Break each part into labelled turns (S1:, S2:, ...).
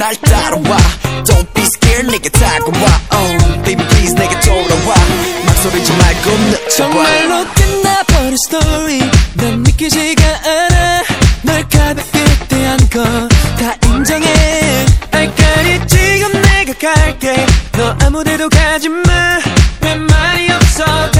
S1: 날 따라와. Don't be scared 내게 다가와. Oh, Baby please 내게 돌아와. 막소리지 말고 늦춰봐.
S2: 정말로 끝나버린 스토리 난 믿기지가 않아. 널 가볍게 대한 거 다 인정해. 알까니 지금 내가 갈게. 너 아무데도 가지마. 내 말이 없어.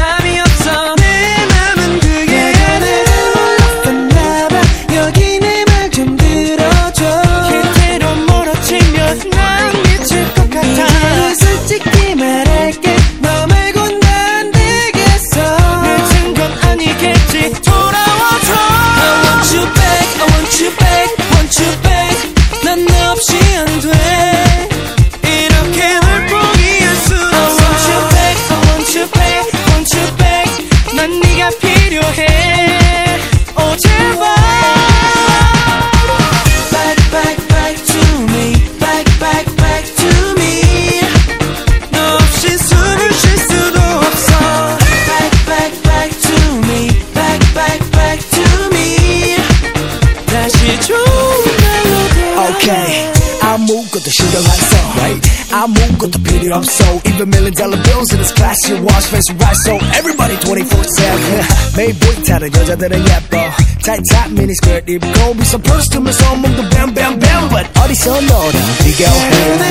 S1: Okay 아무것도 신경 안 써 right? 아무것도 필요 없어 Even million dollar bills in this classy wash face right So everybody 24-7 매일 보이타는 여자들은 예뻐 Tight top mini skirt 입고 비싼 purse 들면서 몸도 bam bam bam But 어디서 너랑 비교해